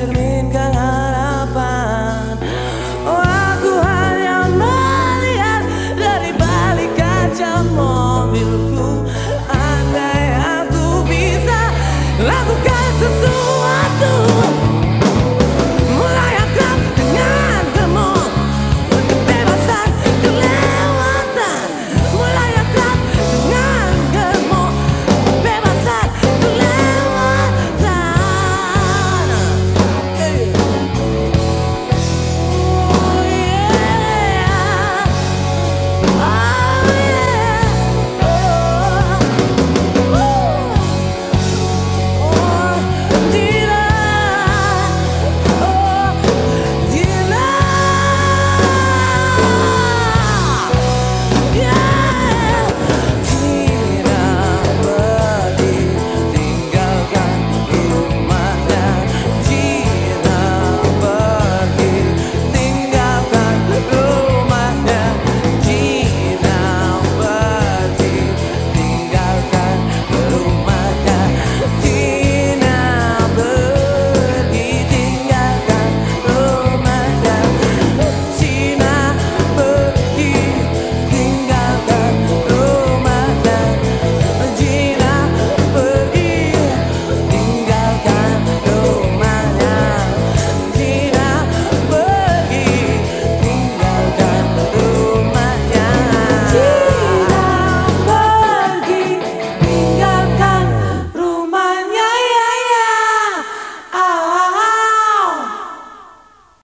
cermin kan